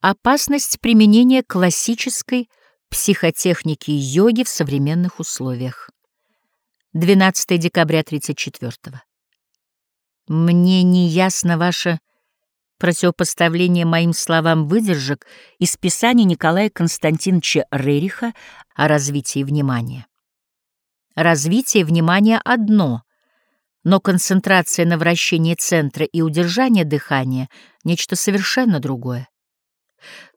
Опасность применения классической психотехники йоги в современных условиях. 12 декабря 34 -го. Мне не ясно ваше противопоставление моим словам выдержек из писания Николая Константиновича Рериха о развитии внимания. Развитие внимания одно, но концентрация на вращении центра и удержание дыхания — нечто совершенно другое.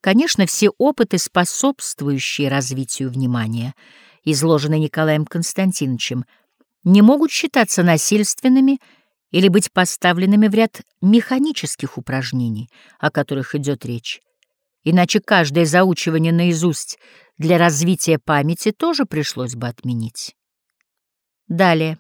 Конечно, все опыты, способствующие развитию внимания, изложенные Николаем Константиновичем, не могут считаться насильственными или быть поставленными в ряд механических упражнений, о которых идет речь. Иначе каждое заучивание наизусть для развития памяти тоже пришлось бы отменить. Далее.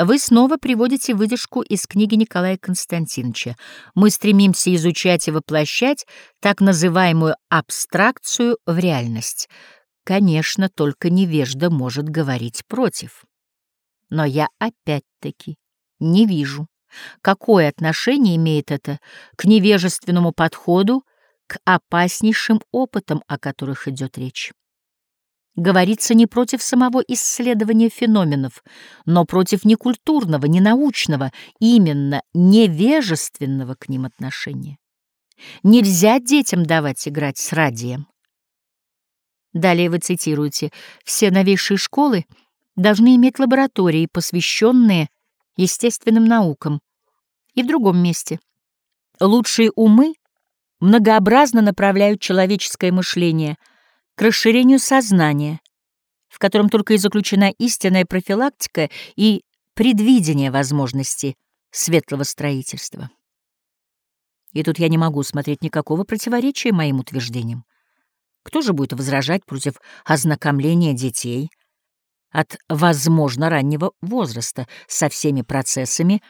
Вы снова приводите выдержку из книги Николая Константиновича. Мы стремимся изучать и воплощать так называемую абстракцию в реальность. Конечно, только невежда может говорить против. Но я опять-таки не вижу, какое отношение имеет это к невежественному подходу, к опаснейшим опытам, о которых идет речь говорится не против самого исследования феноменов, но против некультурного, ненаучного, именно невежественного к ним отношения. Нельзя детям давать играть с радием. Далее вы цитируете, все новейшие школы должны иметь лаборатории, посвященные естественным наукам. И в другом месте. Лучшие умы многообразно направляют человеческое мышление — к расширению сознания, в котором только и заключена истинная профилактика и предвидение возможности светлого строительства. И тут я не могу смотреть никакого противоречия моим утверждениям. Кто же будет возражать против ознакомления детей от, возможно, раннего возраста со всеми процессами,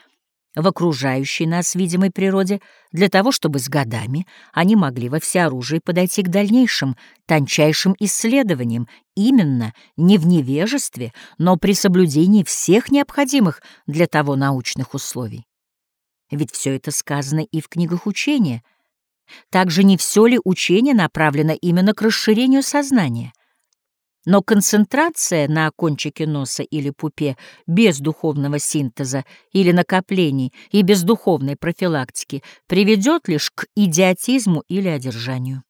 в окружающей нас видимой природе, для того, чтобы с годами они могли во всеоружии подойти к дальнейшим, тончайшим исследованиям, именно не в невежестве, но при соблюдении всех необходимых для того научных условий. Ведь все это сказано и в книгах учения. Также не все ли учение направлено именно к расширению сознания? Но концентрация на кончике носа или пупе без духовного синтеза или накоплений и без духовной профилактики приведет лишь к идиотизму или одержанию.